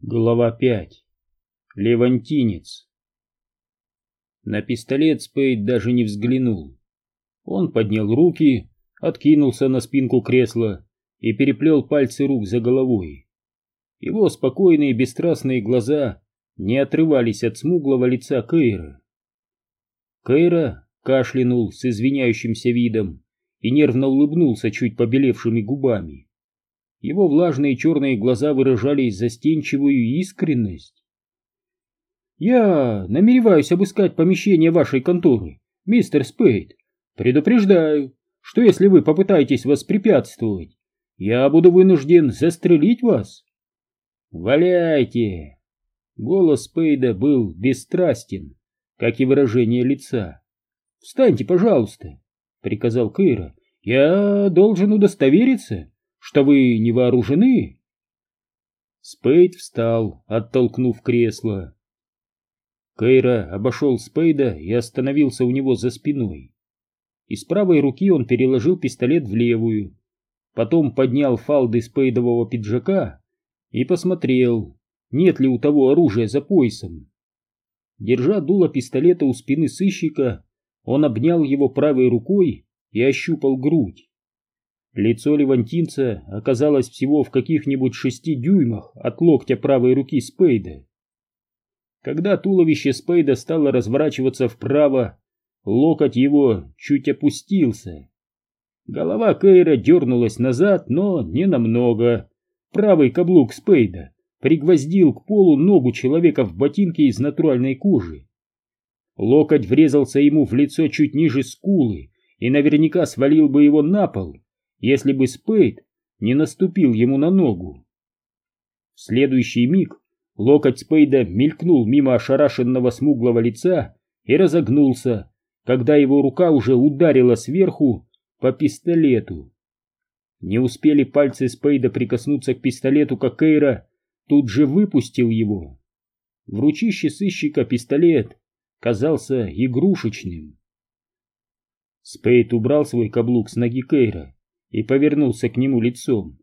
Глава 5. Левантинец. На пистолет Спейд даже не взглянул. Он поднял руки, откинулся на спинку кресла и переплел пальцы рук за головой. Его спокойные бесстрастные глаза не отрывались от смуглого лица Кейра. Кейра кашлянул с извиняющимся видом и нервно улыбнулся чуть побелевшими губами. Его влажные черные глаза выражали застенчивую искренность. «Я намереваюсь обыскать помещение вашей конторы, мистер Спейд. Предупреждаю, что если вы попытаетесь воспрепятствовать, я буду вынужден застрелить вас». «Валяйте!» Голос Спейда был бесстрастен, как и выражение лица. «Встаньте, пожалуйста», — приказал Кейра. «Я должен удостовериться, что вы не вооружены?» Спейд встал, оттолкнув кресло. Кейра обошел Спейда и остановился у него за спиной. Из правой руки он переложил пистолет в левую, потом поднял фалды Спейдового пиджака и посмотрел, нет ли у того оружия за поясом. Держа дуло пистолета у спины сыщика, он обнял его правой рукой и ощупал грудь. Лицо левантинца оказалось всего в каких-нибудь шести дюймах от локтя правой руки Спейда. Когда туловище Спейда стало разворачиваться вправо, локоть его чуть опустился. Голова Кейра дернулась назад, но не намного. Правый каблук Спейда пригвоздил к полу ногу человека в ботинке из натуральной кожи. Локоть врезался ему в лицо чуть ниже скулы и наверняка свалил бы его на пол, если бы Спейд не наступил ему на ногу. В следующий миг локоть Спейда мелькнул мимо ошарашенного смуглого лица и разогнулся, когда его рука уже ударила сверху по пистолету. Не успели пальцы Спейда прикоснуться к пистолету, как Кейра тут же выпустил его. В ручище сыщика пистолет казался игрушечным. Спейд убрал свой каблук с ноги Кейра и повернулся к нему лицом.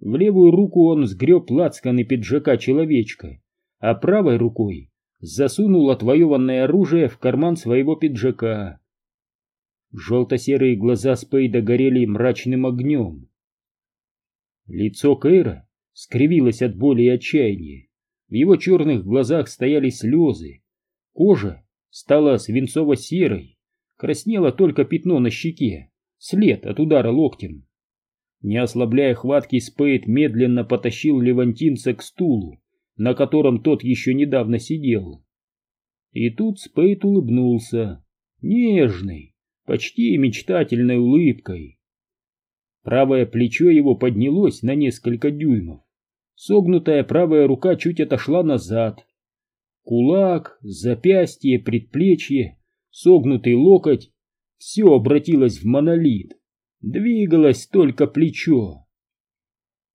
В левую руку он сгреб лацканы пиджака человечка, а правой рукой засунул отвоеванное оружие в карман своего пиджака. Желто-серые глаза Спейда горели мрачным огнем. Лицо Кейра скривилось от боли и отчаяния. В его черных глазах стояли слезы. Кожа стала свинцово-серой, краснело только пятно на щеке след от удара локтем. Не ослабляя хватки, Спейд медленно потащил левантинца к стулу, на котором тот еще недавно сидел. И тут Спейд улыбнулся, нежной, почти мечтательной улыбкой. Правое плечо его поднялось на несколько дюймов. Согнутая правая рука чуть отошла назад. Кулак, запястье, предплечье, согнутый локоть все обратилось в монолит. Двигалось только плечо.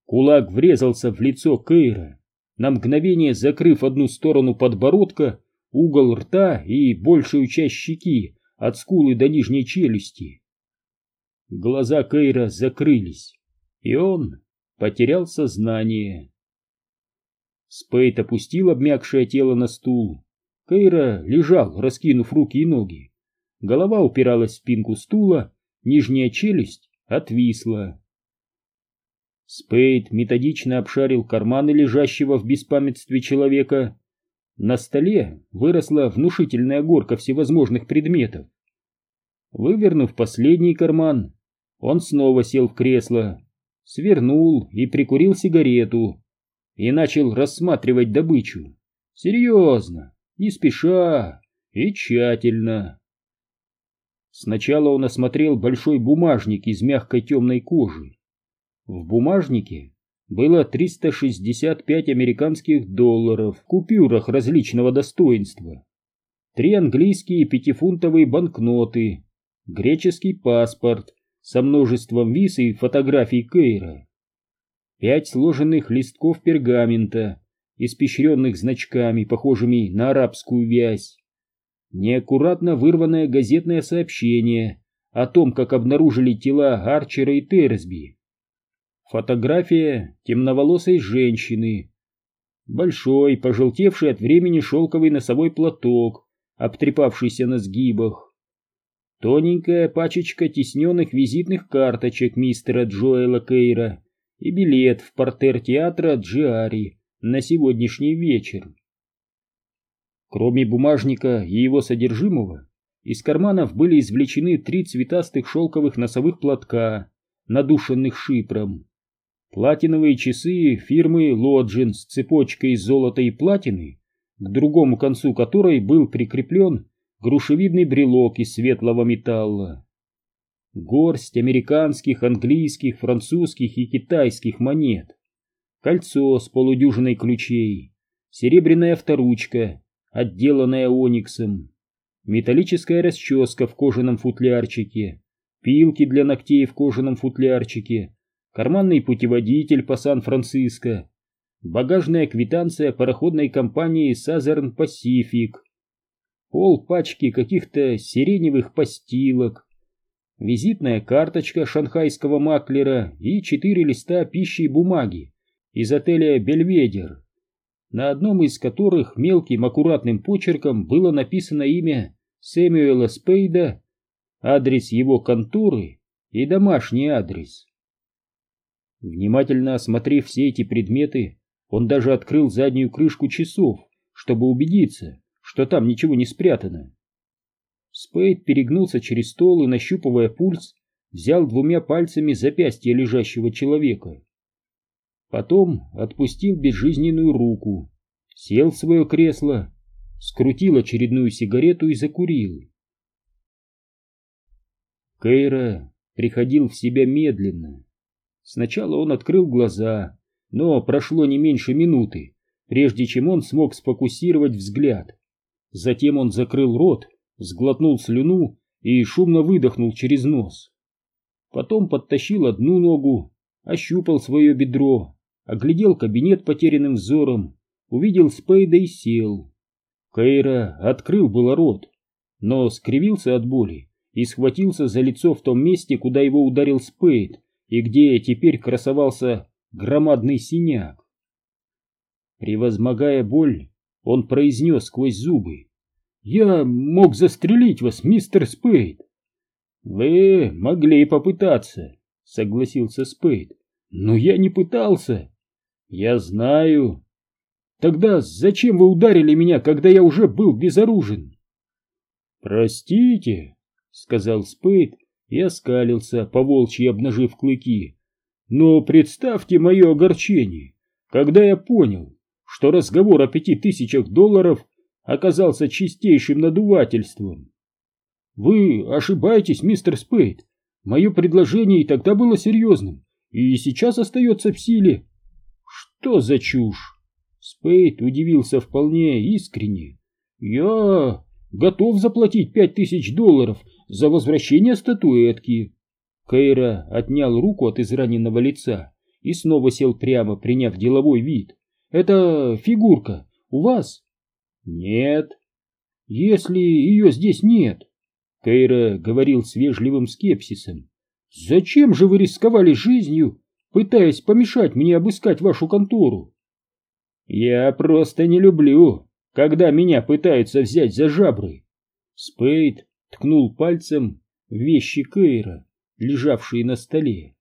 Кулак врезался в лицо Кейра, на мгновение закрыв одну сторону подбородка, угол рта и большую часть щеки от скулы до нижней челюсти. Глаза Кейра закрылись, и он потерял сознание. Спейт опустил обмякшее тело на стул. Кейра лежал, раскинув руки и ноги. Голова упиралась в спинку стула, нижняя челюсть отвисла. Спейд методично обшарил карманы лежащего в беспамятстве человека. На столе выросла внушительная горка всевозможных предметов. Вывернув последний карман, он снова сел в кресло, свернул и прикурил сигарету и начал рассматривать добычу. Серьезно, не спеша и тщательно. Сначала он осмотрел большой бумажник из мягкой темной кожи. В бумажнике было 365 американских долларов в купюрах различного достоинства, три английские пятифунтовые банкноты, греческий паспорт со множеством виз и фотографий Кейра, пять сложенных листков пергамента, испещренных значками, похожими на арабскую вязь, неаккуратно вырванное газетное сообщение о том, как обнаружили тела Арчера и Терсби. Фотография темноволосой женщины. большой, пожелтевший от времени шелковый носовой платок, обтрепавшийся на сгибах, тоненькая пачечка тесненных визитных карточек мистера Джоэла Кейра и билет в портер театра Джиари на сегодняшний вечер. Кроме бумажника и его содержимого, из карманов были извлечены три цветастых шелковых носовых платка, надушенных шипром. Платиновые часы фирмы Лоджин с цепочкой из золота и платины, к другому концу которой был прикреплен грушевидный брелок из светлого металла. Горсть американских, английских, французских и китайских монет. Кольцо с полудюжиной ключей. Серебряная авторучка, отделанная ониксом. Металлическая расческа в кожаном футлярчике. Пилки для ногтей в кожаном футлярчике карманный путеводитель по Сан-Франциско, багажная квитанция пароходной компании Southern Pacific, пол пачки каких-то сиреневых постилок, визитная карточка шанхайского маклера и четыре листа пищи и бумаги из отеля «Бельведер», на одном из которых мелким аккуратным почерком было написано имя Сэмюэла Спейда, адрес его конторы и домашний адрес. Внимательно осмотрев все эти предметы, он даже открыл заднюю крышку часов, чтобы убедиться, что там ничего не спрятано. Спейд перегнулся через стол и, нащупывая пульс, взял двумя пальцами запястье лежащего человека. Потом отпустил безжизненную руку, сел в свое кресло, скрутил очередную сигарету и закурил. Кейра приходил в себя медленно. Сначала он открыл глаза, но прошло не меньше минуты, прежде чем он смог сфокусировать взгляд. Затем он закрыл рот, сглотнул слюну и шумно выдохнул через нос. Потом подтащил одну ногу, ощупал свое бедро, оглядел кабинет потерянным взором, увидел Спейда и сел. Кейра открыл было рот, но скривился от боли и схватился за лицо в том месте, куда его ударил Спейд, и где теперь красовался громадный синяк. Превозмогая боль, он произнес сквозь зубы. «Я мог застрелить вас, мистер Спейд!» «Вы могли попытаться», — согласился Спейд. «Но я не пытался». «Я знаю». «Тогда зачем вы ударили меня, когда я уже был безоружен?» «Простите», — сказал Спейд и оскалился, поволчьи обнажив клыки. Но представьте мое огорчение, когда я понял, что разговор о пяти тысячах долларов оказался чистейшим надувательством. Вы ошибаетесь, мистер Спейд. Мое предложение и тогда было серьезным, и сейчас остается в силе. Что за чушь? Спейд удивился вполне искренне. Я готов заплатить пять тысяч долларов за возвращение статуэтки. Кейра отнял руку от израненного лица и снова сел прямо, приняв деловой вид. «Это фигурка у вас?» «Нет». «Если ее здесь нет?» Кейра говорил с вежливым скепсисом. «Зачем же вы рисковали жизнью, пытаясь помешать мне обыскать вашу контору?» «Я просто не люблю, когда меня пытаются взять за жабры». Спейд ткнул пальцем в вещи Кейра, лежавшие на столе.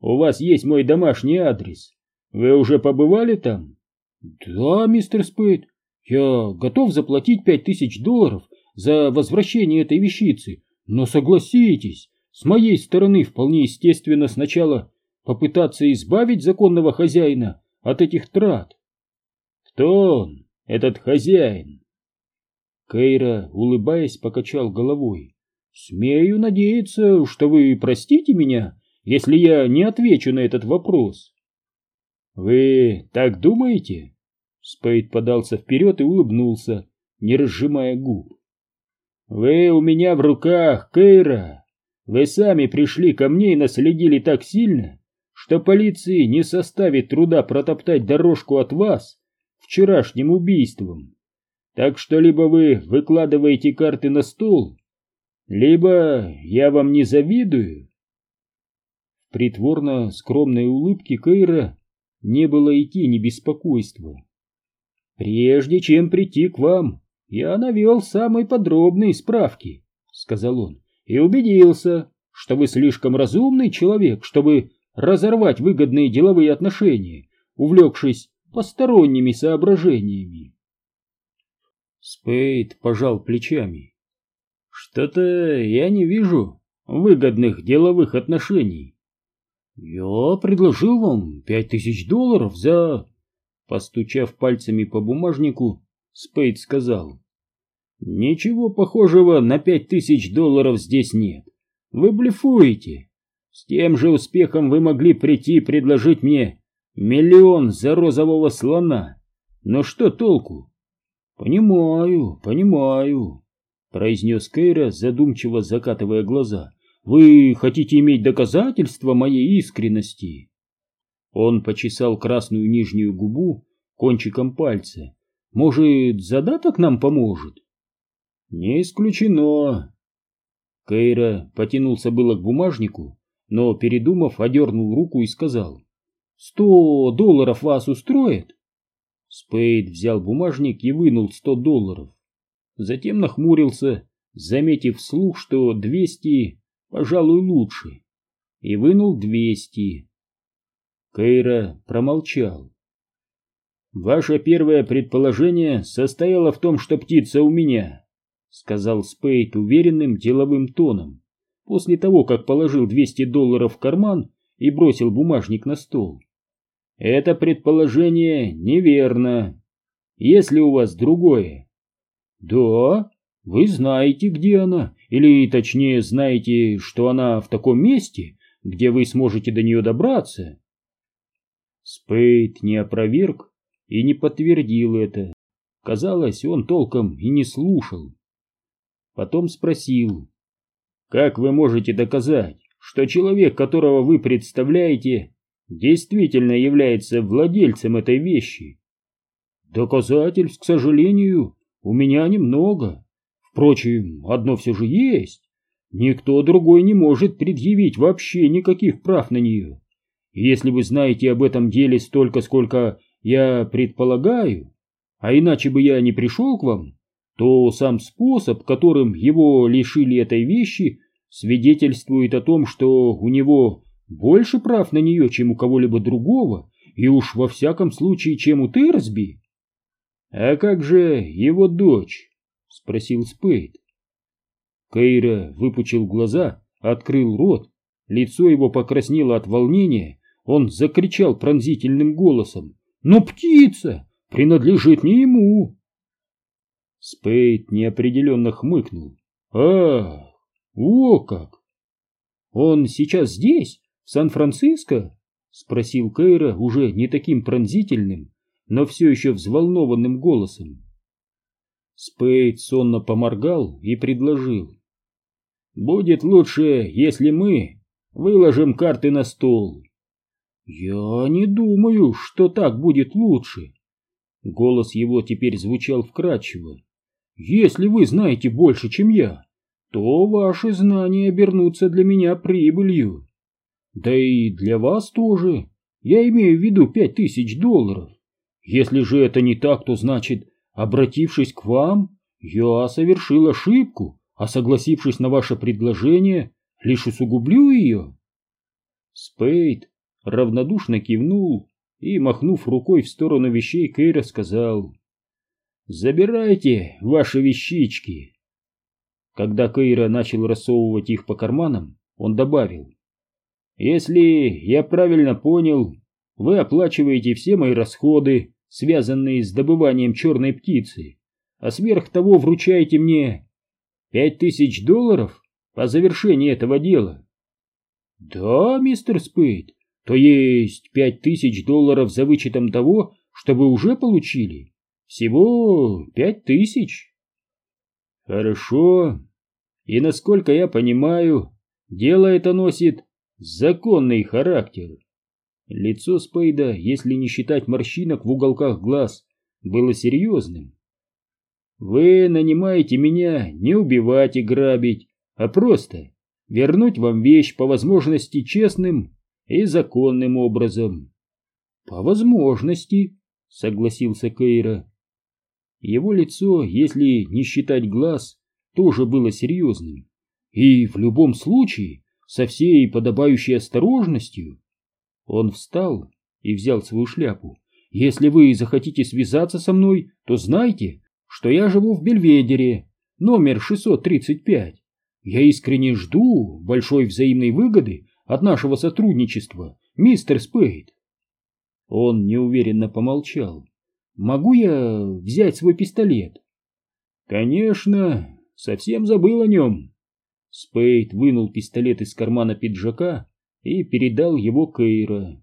«У вас есть мой домашний адрес. Вы уже побывали там?» «Да, мистер Спейд, я готов заплатить пять тысяч долларов за возвращение этой вещицы, но согласитесь, с моей стороны вполне естественно сначала попытаться избавить законного хозяина от этих трат». «Кто он, этот хозяин?» Кейра, улыбаясь, покачал головой. «Смею надеяться, что вы простите меня, если я не отвечу на этот вопрос». «Вы так думаете?» Спейд подался вперед и улыбнулся, не разжимая губ. «Вы у меня в руках, Кейра. Вы сами пришли ко мне и наследили так сильно, что полиции не составит труда протоптать дорожку от вас вчерашним убийством. Так что либо вы выкладываете карты на стол, либо я вам не завидую. В притворно скромной улыбке Кейра не было и тени беспокойства. Прежде чем прийти к вам, я навел самые подробные справки, сказал он, и убедился, что вы слишком разумный человек, чтобы разорвать выгодные деловые отношения, увлекшись посторонними соображениями. Спейд пожал плечами. Что-то я не вижу выгодных деловых отношений. Я предложил вам пять тысяч долларов за... Постучав пальцами по бумажнику, Спейд сказал. Ничего похожего на пять тысяч долларов здесь нет. Вы блефуете. С тем же успехом вы могли прийти и предложить мне миллион за розового слона. Но что толку? Понимаю, понимаю, произнес Кейра, задумчиво закатывая глаза. Вы хотите иметь доказательства моей искренности? Он почесал красную нижнюю губу кончиком пальца. Может, задаток нам поможет? Не исключено, Кейра потянулся было к бумажнику, но, передумав, одернул руку и сказал. «Сто долларов вас устроит?» Спейд взял бумажник и вынул сто долларов. Затем нахмурился, заметив вслух, что двести, пожалуй, лучше, и вынул двести. Кейра промолчал. «Ваше первое предположение состояло в том, что птица у меня», сказал Спейд уверенным деловым тоном, после того, как положил 200 долларов в карман и бросил бумажник на стол. Это предположение неверно. Если у вас другое? Да, вы знаете, где она, или точнее знаете, что она в таком месте, где вы сможете до нее добраться. Спейд не опроверг и не подтвердил это. Казалось, он толком и не слушал. Потом спросил, «Как вы можете доказать, что человек, которого вы представляете, действительно является владельцем этой вещи?» «Доказательств, к сожалению, у меня немного. Впрочем, одно все же есть. Никто другой не может предъявить вообще никаких прав на нее. Если вы знаете об этом деле столько, сколько я предполагаю, а иначе бы я не пришел к вам, то сам способ, которым его лишили этой вещи, свидетельствует о том, что у него больше прав на нее, чем у кого-либо другого, и уж во всяком случае, чем у Терсби. — А как же его дочь? — спросил Спейд. Кейра выпучил глаза, открыл рот, лицо его покраснело от волнения, он закричал пронзительным голосом. «Но птица принадлежит не ему!» Спейд неопределенно хмыкнул. «А, о как! Он сейчас здесь, в Сан-Франциско?» — спросил Кейра уже не таким пронзительным, но все еще взволнованным голосом. Спейд сонно поморгал и предложил. «Будет лучше, если мы выложим карты на стол». «Я не думаю, что так будет лучше». Голос его теперь звучал вкрадчиво. Если вы знаете больше, чем я, то ваши знания обернутся для меня прибылью. Да и для вас тоже. Я имею в виду пять тысяч долларов. Если же это не так, то значит, обратившись к вам, я совершил ошибку, а согласившись на ваше предложение, лишь усугублю ее. Спейд равнодушно кивнул и, махнув рукой в сторону вещей, Кейра сказал — Забирайте ваши вещички. Когда Кейра начал рассовывать их по карманам, он добавил. Если я правильно понял, вы оплачиваете все мои расходы, связанные с добыванием черной птицы, а сверх того вручаете мне пять тысяч долларов по завершении этого дела. Да, мистер Спейд, то есть пять тысяч долларов за вычетом того, что вы уже получили. Всего пять тысяч. Хорошо. И насколько я понимаю, дело это носит законный характер. Лицо Спейда, если не считать морщинок в уголках глаз, было серьезным. Вы нанимаете меня не убивать и грабить, а просто вернуть вам вещь по возможности честным и законным образом. По возможности, согласился Кейра. Его лицо, если не считать глаз, тоже было серьезным. И в любом случае, со всей подобающей осторожностью. Он встал и взял свою шляпу. «Если вы захотите связаться со мной, то знайте, что я живу в Бельведере, номер 635. Я искренне жду большой взаимной выгоды от нашего сотрудничества, мистер Спейд». Он неуверенно помолчал. «Могу я взять свой пистолет?» «Конечно, совсем забыл о нем». Спейд вынул пистолет из кармана пиджака и передал его Кейра.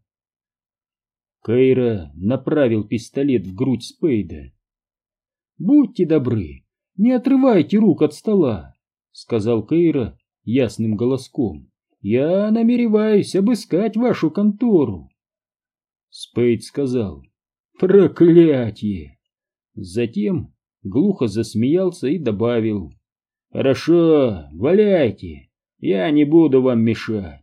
Кейра направил пистолет в грудь Спейда. «Будьте добры, не отрывайте рук от стола», — сказал Кейра ясным голоском. «Я намереваюсь обыскать вашу контору». Спейд сказал «Проклятие!» Затем глухо засмеялся и добавил «Хорошо, валяйте, я не буду вам мешать».